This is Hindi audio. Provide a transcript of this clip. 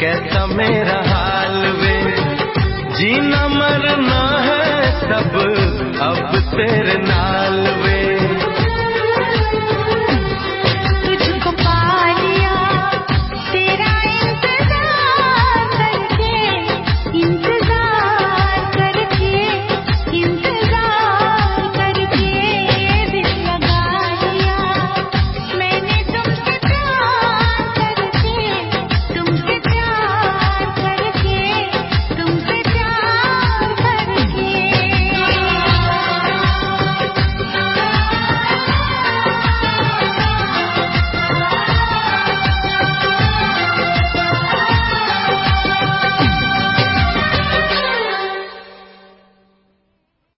कैसा मेरा हाल वे? जीना मरना है सब अब तेरे नाल वे।